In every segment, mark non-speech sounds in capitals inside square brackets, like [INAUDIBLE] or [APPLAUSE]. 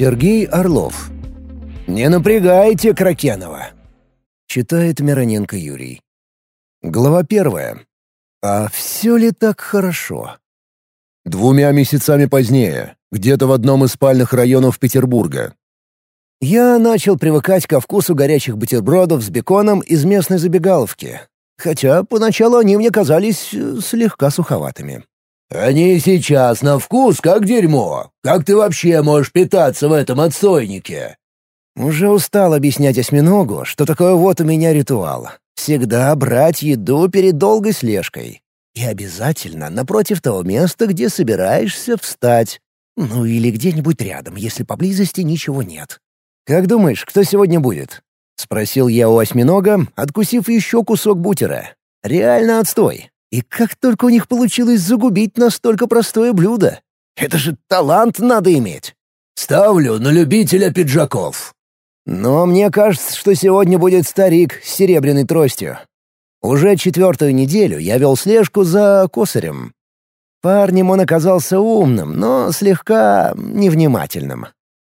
Сергей Орлов. «Не напрягайте Кракенова!» Читает Мироненко Юрий. Глава первая. А все ли так хорошо? Двумя месяцами позднее, где-то в одном из спальных районов Петербурга. Я начал привыкать ко вкусу горячих бутербродов с беконом из местной забегаловки, хотя поначалу они мне казались э, слегка суховатыми. «Они сейчас на вкус как дерьмо. Как ты вообще можешь питаться в этом отстойнике?» Уже устал объяснять осьминогу, что такое вот у меня ритуал. Всегда брать еду перед долгой слежкой. И обязательно напротив того места, где собираешься встать. Ну или где-нибудь рядом, если поблизости ничего нет. «Как думаешь, кто сегодня будет?» — спросил я у осьминога, откусив еще кусок бутера. «Реально отстой. И как только у них получилось загубить настолько простое блюдо? Это же талант надо иметь. Ставлю на любителя пиджаков. Но мне кажется, что сегодня будет старик с серебряной тростью. Уже четвертую неделю я вел слежку за косарем. Парнем он оказался умным, но слегка невнимательным.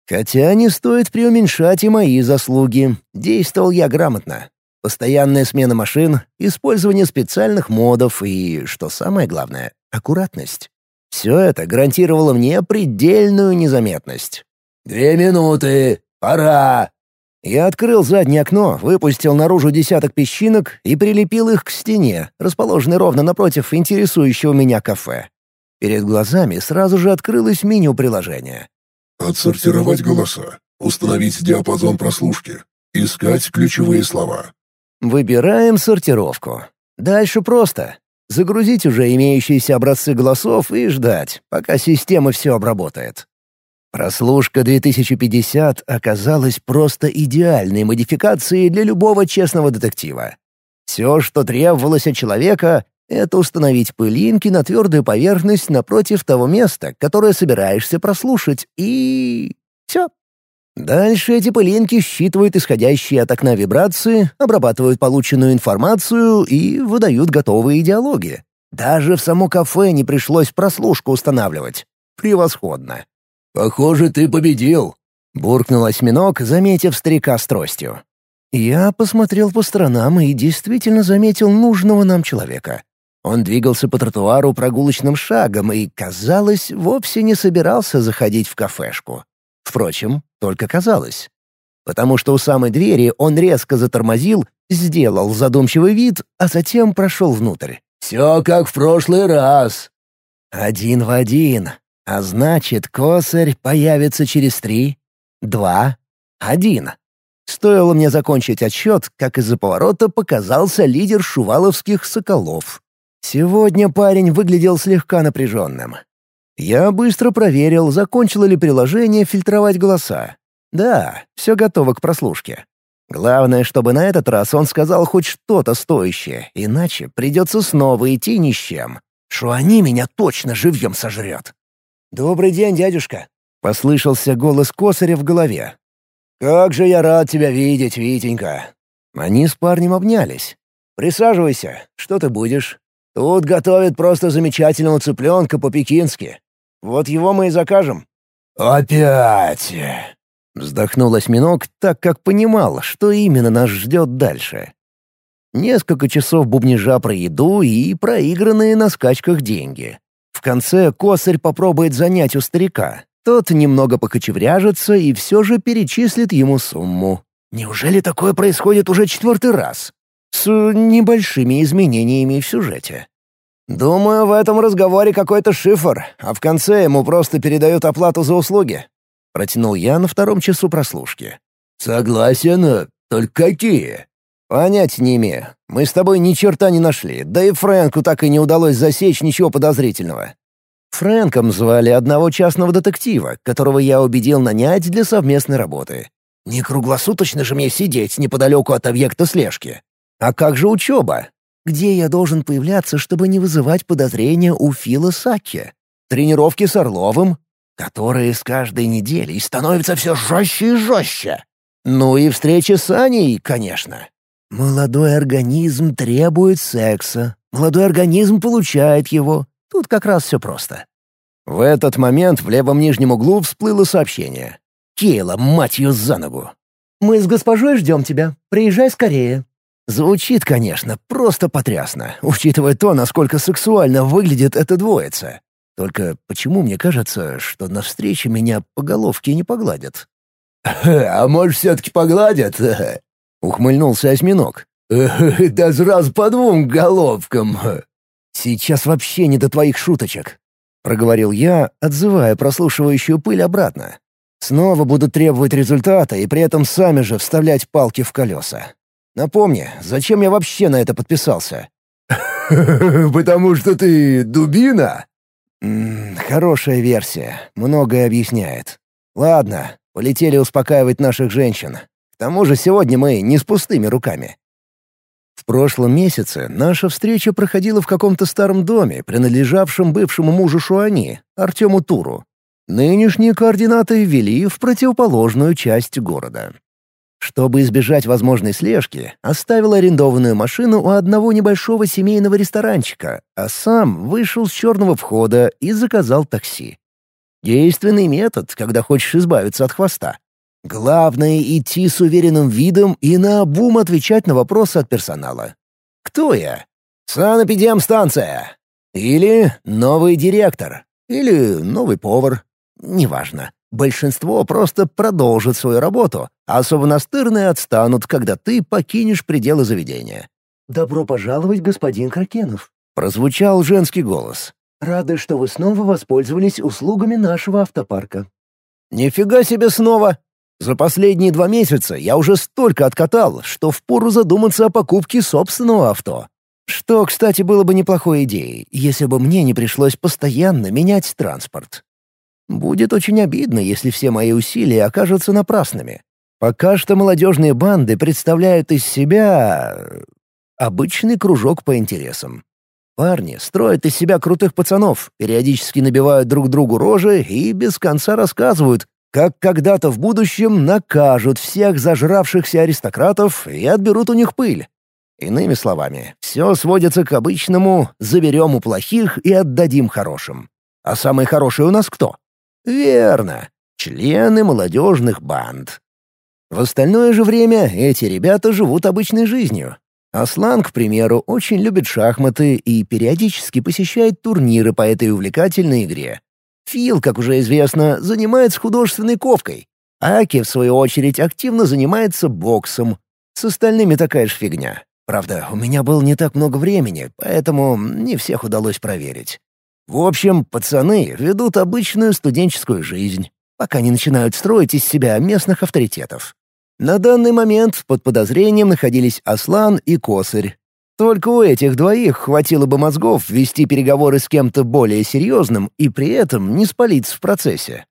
Хотя не стоит преуменьшать и мои заслуги. Действовал я грамотно. Постоянная смена машин, использование специальных модов и, что самое главное, аккуратность. Все это гарантировало мне предельную незаметность. «Две минуты! Пора!» Я открыл заднее окно, выпустил наружу десяток песчинок и прилепил их к стене, расположенной ровно напротив интересующего меня кафе. Перед глазами сразу же открылось меню приложения. «Отсортировать голоса. Установить диапазон прослушки. Искать ключевые слова. Выбираем сортировку. Дальше просто. Загрузить уже имеющиеся образцы голосов и ждать, пока система все обработает. Прослушка 2050 оказалась просто идеальной модификацией для любого честного детектива. Все, что требовалось от человека, это установить пылинки на твердую поверхность напротив того места, которое собираешься прослушать, и... все. Дальше эти пылинки считывают исходящие от окна вибрации, обрабатывают полученную информацию и выдают готовые диалоги. Даже в само кафе не пришлось прослушку устанавливать. Превосходно. «Похоже, ты победил», — буркнул осьминог, заметив старика с тростью. Я посмотрел по сторонам и действительно заметил нужного нам человека. Он двигался по тротуару прогулочным шагом и, казалось, вовсе не собирался заходить в кафешку. Впрочем, только казалось. Потому что у самой двери он резко затормозил, сделал задумчивый вид, а затем прошел внутрь. «Все как в прошлый раз». «Один в один. А значит, косарь появится через три, два, один». Стоило мне закончить отсчет, как из-за поворота показался лидер шуваловских «Соколов». Сегодня парень выглядел слегка напряженным. Я быстро проверил, закончило ли приложение фильтровать голоса. Да, все готово к прослушке. Главное, чтобы на этот раз он сказал хоть что-то стоящее, иначе придется снова идти ни с чем. Они меня точно живьем сожрет. «Добрый день, дядюшка!» — послышался голос косаря в голове. «Как же я рад тебя видеть, Витенька!» Они с парнем обнялись. «Присаживайся. Что ты будешь?» «Тут готовят просто замечательного цыпленка по-пекински. Вот его мы и закажем». «Опять!» — вздохнул осьминог, так как понимал, что именно нас ждет дальше. Несколько часов бубнижа про еду и проигранные на скачках деньги. В конце косарь попробует занять у старика. Тот немного покочевряжется и все же перечислит ему сумму. Неужели такое происходит уже четвертый раз? С небольшими изменениями в сюжете. «Думаю, в этом разговоре какой-то шифр, а в конце ему просто передают оплату за услуги», — протянул я на втором часу прослушки. «Согласен, только какие?» «Понять не имею. Мы с тобой ни черта не нашли, да и Фрэнку так и не удалось засечь ничего подозрительного. Фрэнком звали одного частного детектива, которого я убедил нанять для совместной работы. Не круглосуточно же мне сидеть неподалеку от объекта слежки. А как же учеба? Где я должен появляться, чтобы не вызывать подозрения у Фила Сакки? Тренировки с Орловым, которые с каждой неделей становятся все жестче и жестче. Ну и встречи с Аней, конечно. Молодой организм требует секса. Молодой организм получает его. Тут как раз все просто. В этот момент в левом нижнем углу всплыло сообщение. Кейла, мать ее, за ногу. «Мы с госпожой ждем тебя. Приезжай скорее». Звучит, конечно, просто потрясно, учитывая то, насколько сексуально выглядит эта двоица. Только почему мне кажется, что на встрече меня по головке не погладят? «А может, все-таки погладят?» — ухмыльнулся осьминог. «Да сразу по двум головкам!» «Сейчас вообще не до твоих шуточек», — проговорил я, отзывая прослушивающую пыль обратно. «Снова будут требовать результата и при этом сами же вставлять палки в колеса. Напомни, зачем я вообще на это подписался?» [LAUGHS] «Потому что ты дубина?» «Хорошая версия, многое объясняет. Ладно, полетели успокаивать наших женщин. К тому же сегодня мы не с пустыми руками». В прошлом месяце наша встреча проходила в каком-то старом доме, принадлежавшем бывшему мужу Шуани, Артему Туру. Нынешние координаты ввели в противоположную часть города. Чтобы избежать возможной слежки, оставил арендованную машину у одного небольшого семейного ресторанчика, а сам вышел с черного входа и заказал такси. Действенный метод, когда хочешь избавиться от хвоста. Главное — идти с уверенным видом и наобум отвечать на вопросы от персонала. Кто я? Санэпидемстанция. Или новый директор. Или новый повар. Неважно. Большинство просто продолжит свою работу, а особо настырные отстанут, когда ты покинешь пределы заведения. «Добро пожаловать, господин Кракенов», — прозвучал женский голос. «Рады, что вы снова воспользовались услугами нашего автопарка». «Нифига себе снова! За последние два месяца я уже столько откатал, что впору задуматься о покупке собственного авто. Что, кстати, было бы неплохой идеей, если бы мне не пришлось постоянно менять транспорт. Будет очень обидно, если все мои усилия окажутся напрасными. Пока что молодежные банды представляют из себя... обычный кружок по интересам. Парни строят из себя крутых пацанов, периодически набивают друг другу рожи и без конца рассказывают, как когда-то в будущем накажут всех зажравшихся аристократов и отберут у них пыль. Иными словами, все сводится к обычному «заберем у плохих и отдадим хорошим». А самые хорошие у нас кто? Верно, члены молодежных банд. В остальное же время эти ребята живут обычной жизнью. Аслан, к примеру, очень любит шахматы и периодически посещает турниры по этой увлекательной игре. Фил, как уже известно, занимается художественной ковкой. Аки, в свою очередь, активно занимается боксом. С остальными такая же фигня. Правда, у меня было не так много времени, поэтому не всех удалось проверить. В общем, пацаны ведут обычную студенческую жизнь, пока не начинают строить из себя местных авторитетов. На данный момент под подозрением находились Аслан и Косарь. Только у этих двоих хватило бы мозгов вести переговоры с кем-то более серьезным и при этом не спалиться в процессе.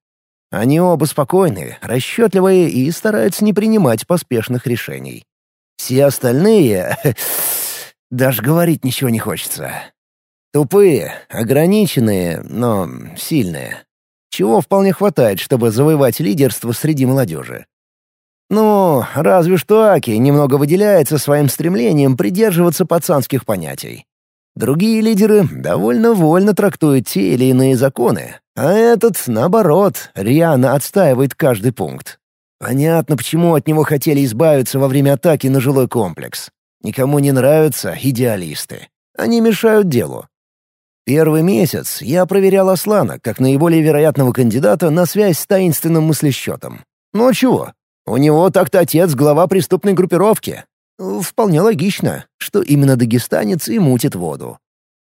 Они оба спокойные, расчетливые и стараются не принимать поспешных решений. Все остальные... [LAUGHS] Даже говорить ничего не хочется. Тупые, ограниченные, но сильные. Чего вполне хватает, чтобы завоевать лидерство среди молодежи. Ну, разве что Аки немного выделяется своим стремлением придерживаться пацанских понятий. Другие лидеры довольно вольно трактуют те или иные законы, а этот, наоборот, рьяно отстаивает каждый пункт. Понятно, почему от него хотели избавиться во время атаки на жилой комплекс. Никому не нравятся идеалисты. Они мешают делу. Первый месяц я проверял Аслана как наиболее вероятного кандидата на связь с таинственным мыслесчетом. Ну а чего? У него так-то отец глава преступной группировки. Вполне логично, что именно дагестанец и мутит воду.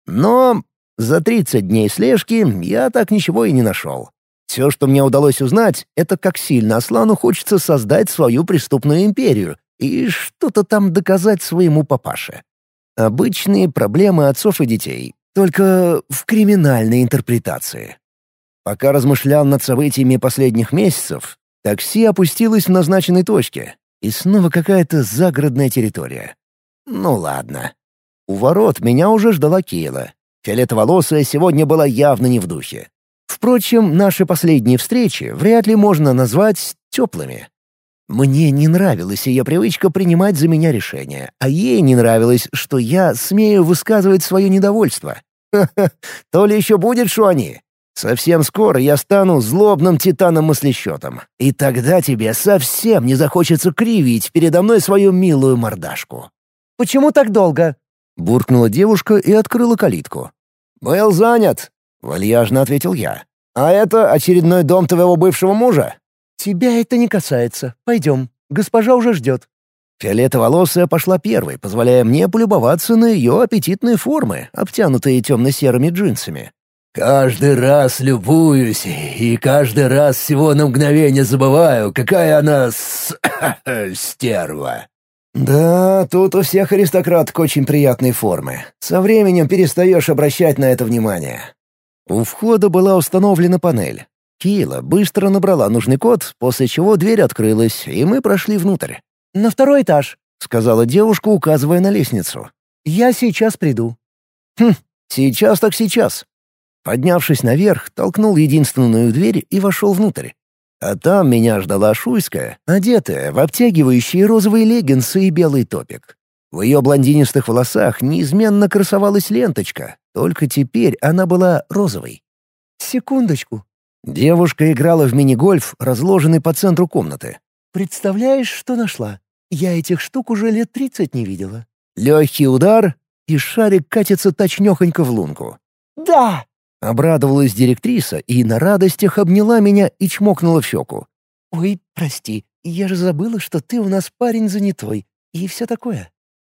Но за 30 дней слежки я так ничего и не нашел. Все, что мне удалось узнать, это как сильно Аслану хочется создать свою преступную империю и что-то там доказать своему папаше. Обычные проблемы отцов и детей, только в криминальной интерпретации. Пока размышлял над событиями последних месяцев, такси опустилось в назначенной точке, и снова какая-то загородная территория. Ну ладно. У ворот меня уже ждала Кейла. Фиолетоволосая сегодня была явно не в духе. Впрочем, наши последние встречи вряд ли можно назвать теплыми. Мне не нравилась ее привычка принимать за меня решения, а ей не нравилось, что я смею высказывать свое недовольство. Ха-ха, то ли еще будет, они. Совсем скоро я стану злобным титаном-мыслесчетом, и тогда тебе совсем не захочется кривить передо мной свою милую мордашку». «Почему так долго?» — буркнула девушка и открыла калитку. «Был занят», — вальяжно ответил я. «А это очередной дом твоего бывшего мужа?» «Тебя это не касается. Пойдем. Госпожа уже ждет». Фиолетоволосая пошла первой, позволяя мне полюбоваться на ее аппетитные формы, обтянутые темно-серыми джинсами. Каждый раз любуюсь, и каждый раз всего на мгновение забываю, какая она с... [COUGHS] стерва. Да, тут у всех аристократок очень приятные формы. Со временем перестаешь обращать на это внимание. У входа была установлена панель. Кила быстро набрала нужный код, после чего дверь открылась, и мы прошли внутрь. «На второй этаж», — сказала девушка, указывая на лестницу. «Я сейчас приду». «Хм, сейчас так сейчас. Поднявшись наверх, толкнул единственную дверь и вошел внутрь. А там меня ждала Шуйская, одетая в обтягивающие розовые леггинсы и белый топик. В ее блондинистых волосах неизменно красовалась ленточка, только теперь она была розовой. «Секундочку». Девушка играла в мини-гольф, разложенный по центру комнаты. «Представляешь, что нашла? Я этих штук уже лет тридцать не видела». Легкий удар, и шарик катится точнёхонько в лунку. «Да!» Обрадовалась директриса и на радостях обняла меня и чмокнула в щеку. «Ой, прости, я же забыла, что ты у нас парень занятой, и все такое».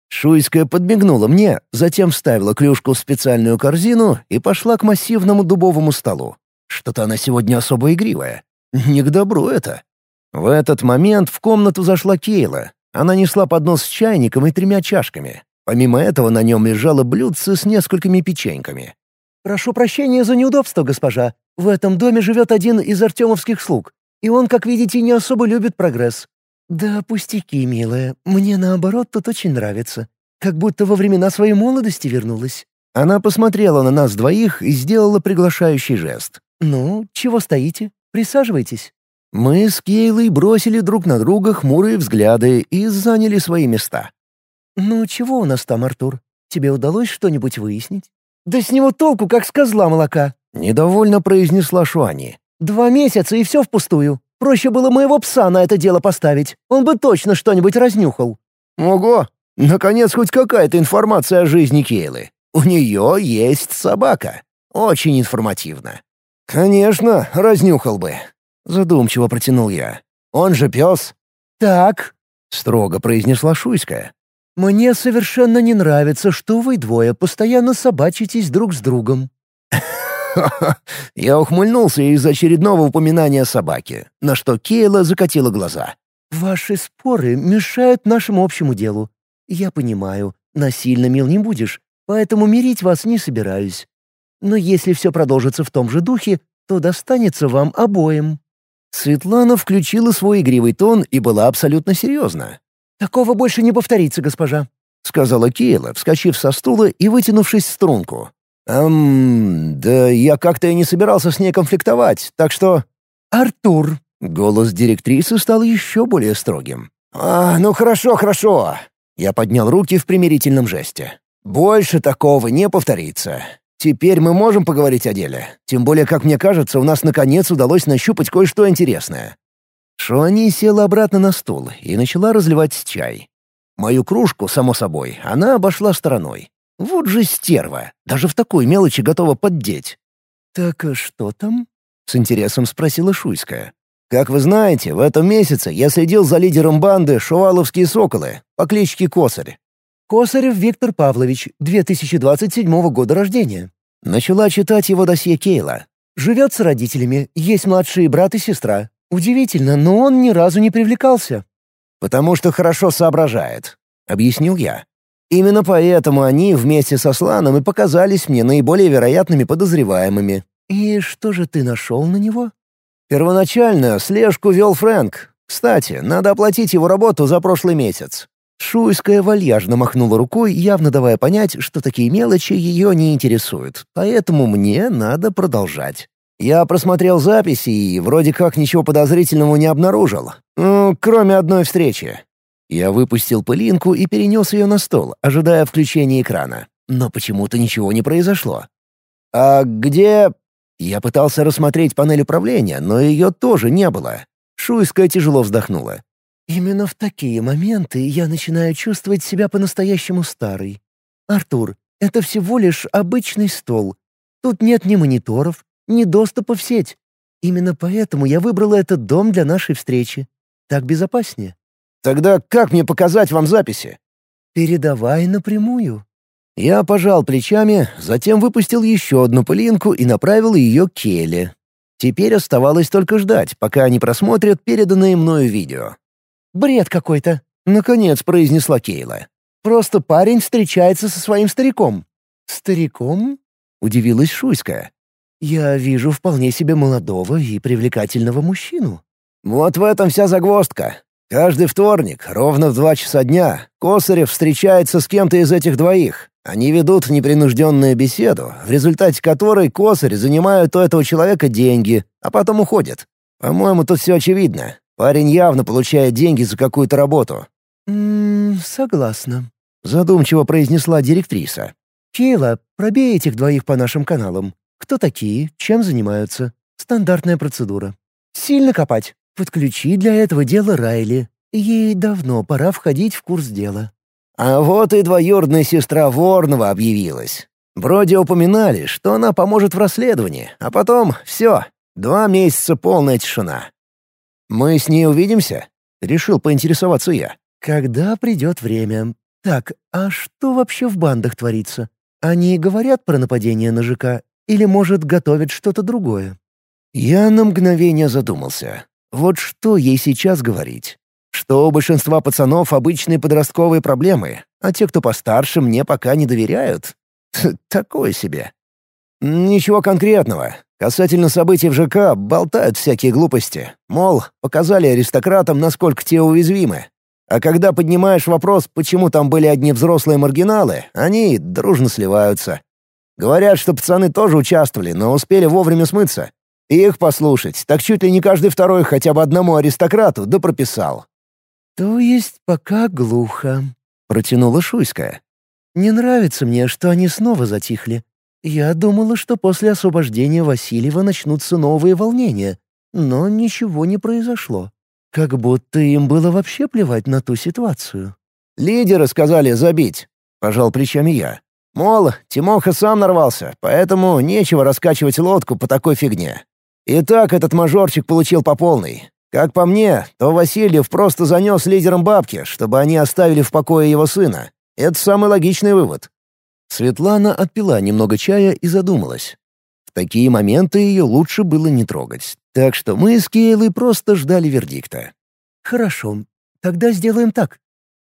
Шуйская подмигнула мне, затем вставила клюшку в специальную корзину и пошла к массивному дубовому столу. Что-то она сегодня особо игривая. Не к добру это. В этот момент в комнату зашла Кейла. Она несла поднос с чайником и тремя чашками. Помимо этого на нем лежало блюдце с несколькими печеньками. «Прошу прощения за неудобство, госпожа. В этом доме живет один из артемовских слуг, и он, как видите, не особо любит прогресс». «Да пустяки, милая. Мне, наоборот, тут очень нравится. Как будто во времена своей молодости вернулась». Она посмотрела на нас двоих и сделала приглашающий жест. «Ну, чего стоите? Присаживайтесь». Мы с Кейлой бросили друг на друга хмурые взгляды и заняли свои места. «Ну, чего у нас там, Артур? Тебе удалось что-нибудь выяснить?» «Да с него толку, как с козла молока!» — недовольно произнесла Шуани. «Два месяца, и все впустую. Проще было моего пса на это дело поставить. Он бы точно что-нибудь разнюхал». «Ого! Наконец, хоть какая-то информация о жизни Кейлы. У нее есть собака. Очень информативно». «Конечно, разнюхал бы», — задумчиво протянул я. «Он же пес». «Так», — строго произнесла Шуйская. «Мне совершенно не нравится, что вы двое постоянно собачитесь друг с другом». [LAUGHS] Я ухмыльнулся из очередного упоминания собаки, на что Кейла закатила глаза. «Ваши споры мешают нашему общему делу. Я понимаю, насильно мил не будешь, поэтому мирить вас не собираюсь. Но если все продолжится в том же духе, то достанется вам обоим». Светлана включила свой игривый тон и была абсолютно серьезна. «Такого больше не повторится, госпожа», — сказала Кейла, вскочив со стула и вытянувшись в струнку. «Эм, да я как-то и не собирался с ней конфликтовать, так что...» «Артур!» — голос директрисы стал еще более строгим. «А, ну хорошо, хорошо!» Я поднял руки в примирительном жесте. «Больше такого не повторится. Теперь мы можем поговорить о деле. Тем более, как мне кажется, у нас наконец удалось нащупать кое-что интересное. Шуани села обратно на стул и начала разливать чай. Мою кружку, само собой, она обошла стороной. Вот же стерва, даже в такой мелочи готова поддеть. «Так а что там?» — с интересом спросила Шуйская. «Как вы знаете, в этом месяце я следил за лидером банды «Шуваловские соколы» по кличке Косарь. «Косарев Виктор Павлович, 2027 года рождения». Начала читать его досье Кейла. «Живет с родителями, есть младший брат и сестра. Удивительно, но он ни разу не привлекался. «Потому что хорошо соображает», — объяснил я. «Именно поэтому они вместе со Сланом и показались мне наиболее вероятными подозреваемыми». «И что же ты нашел на него?» «Первоначально слежку вел Фрэнк. Кстати, надо оплатить его работу за прошлый месяц». Шуйская вальяжно махнула рукой, явно давая понять, что такие мелочи ее не интересуют, поэтому мне надо продолжать. Я просмотрел записи и вроде как ничего подозрительного не обнаружил. Ну, кроме одной встречи. Я выпустил пылинку и перенес ее на стол, ожидая включения экрана. Но почему-то ничего не произошло. «А где...» Я пытался рассмотреть панель управления, но ее тоже не было. Шуйская тяжело вздохнула. «Именно в такие моменты я начинаю чувствовать себя по-настоящему старой. Артур, это всего лишь обычный стол. Тут нет ни мониторов, ни доступа в сеть. Именно поэтому я выбрала этот дом для нашей встречи. Так безопаснее». «Тогда как мне показать вам записи?» «Передавай напрямую». Я пожал плечами, затем выпустил еще одну пылинку и направил ее к Келе. Теперь оставалось только ждать, пока они просмотрят переданное мною видео. «Бред какой-то», — наконец произнесла Кейла. «Просто парень встречается со своим стариком». «Стариком?» — удивилась Шуйская. «Я вижу вполне себе молодого и привлекательного мужчину». «Вот в этом вся загвоздка. Каждый вторник, ровно в два часа дня, Косарев встречается с кем-то из этих двоих. Они ведут непринужденную беседу, в результате которой Косарь занимают у этого человека деньги, а потом уходят. По-моему, тут все очевидно. Парень явно получает деньги за какую-то работу. «Ммм, согласна», — задумчиво произнесла директриса. «Кейла, пробей этих двоих по нашим каналам. Кто такие, чем занимаются. Стандартная процедура. Сильно копать. Подключи для этого дела Райли. Ей давно пора входить в курс дела». А вот и двоюродная сестра Ворнова объявилась. Вроде упоминали, что она поможет в расследовании, а потом все, два месяца полная тишина. «Мы с ней увидимся?» — решил поинтересоваться я. «Когда придет время. Так, а что вообще в бандах творится? Они говорят про нападение на ЖК или, может, готовят что-то другое?» Я на мгновение задумался. Вот что ей сейчас говорить? Что у большинства пацанов обычные подростковые проблемы, а те, кто постарше, мне пока не доверяют. [LAUGHS] Такое себе. Ничего конкретного. Касательно событий в ЖК болтают всякие глупости. Мол, показали аристократам, насколько те уязвимы. А когда поднимаешь вопрос, почему там были одни взрослые маргиналы, они дружно сливаются. Говорят, что пацаны тоже участвовали, но успели вовремя смыться. Их послушать, так чуть ли не каждый второй хотя бы одному аристократу да прописал. «То есть пока глухо», — протянула Шуйская. «Не нравится мне, что они снова затихли. Я думала, что после освобождения Васильева начнутся новые волнения, но ничего не произошло. Как будто им было вообще плевать на ту ситуацию». «Лидеры сказали забить», — пожал плечами я. «Мол, Тимоха сам нарвался, поэтому нечего раскачивать лодку по такой фигне. И так этот мажорчик получил по полной. Как по мне, то Васильев просто занес лидерам бабки, чтобы они оставили в покое его сына. Это самый логичный вывод. Светлана отпила немного чая и задумалась. В такие моменты ее лучше было не трогать. Так что мы с Кейлой просто ждали вердикта. «Хорошо, тогда сделаем так.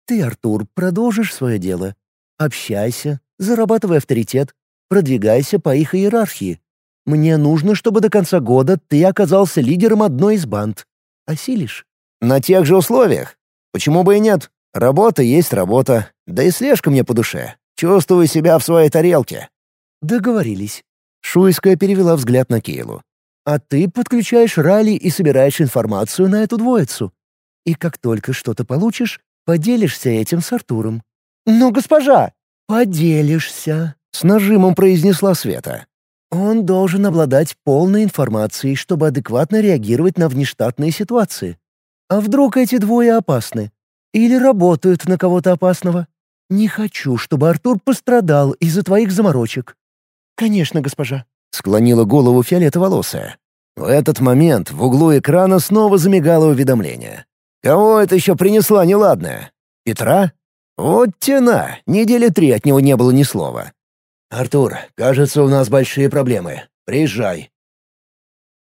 Ты, Артур, продолжишь свое дело. Общайся, зарабатывай авторитет, продвигайся по их иерархии. Мне нужно, чтобы до конца года ты оказался лидером одной из банд. Осилишь?» «На тех же условиях. Почему бы и нет? Работа есть работа. Да и слежка мне по душе. Чувствую себя в своей тарелке». «Договорились». Шуйская перевела взгляд на Кейлу. «А ты подключаешь Ралли и собираешь информацию на эту двоицу. И как только что-то получишь, поделишься этим с Артуром». «Но, госпожа!» «Поделишься», — с нажимом произнесла Света. Он должен обладать полной информацией, чтобы адекватно реагировать на внештатные ситуации. А вдруг эти двое опасны? Или работают на кого-то опасного? Не хочу, чтобы Артур пострадал из-за твоих заморочек. Конечно, госпожа. Склонила голову фиолетоволосая. В этот момент в углу экрана снова замигало уведомление. Кого это еще принесла неладная? Петра? Вот тена, недели три от него не было ни слова. «Артур, кажется, у нас большие проблемы. Приезжай».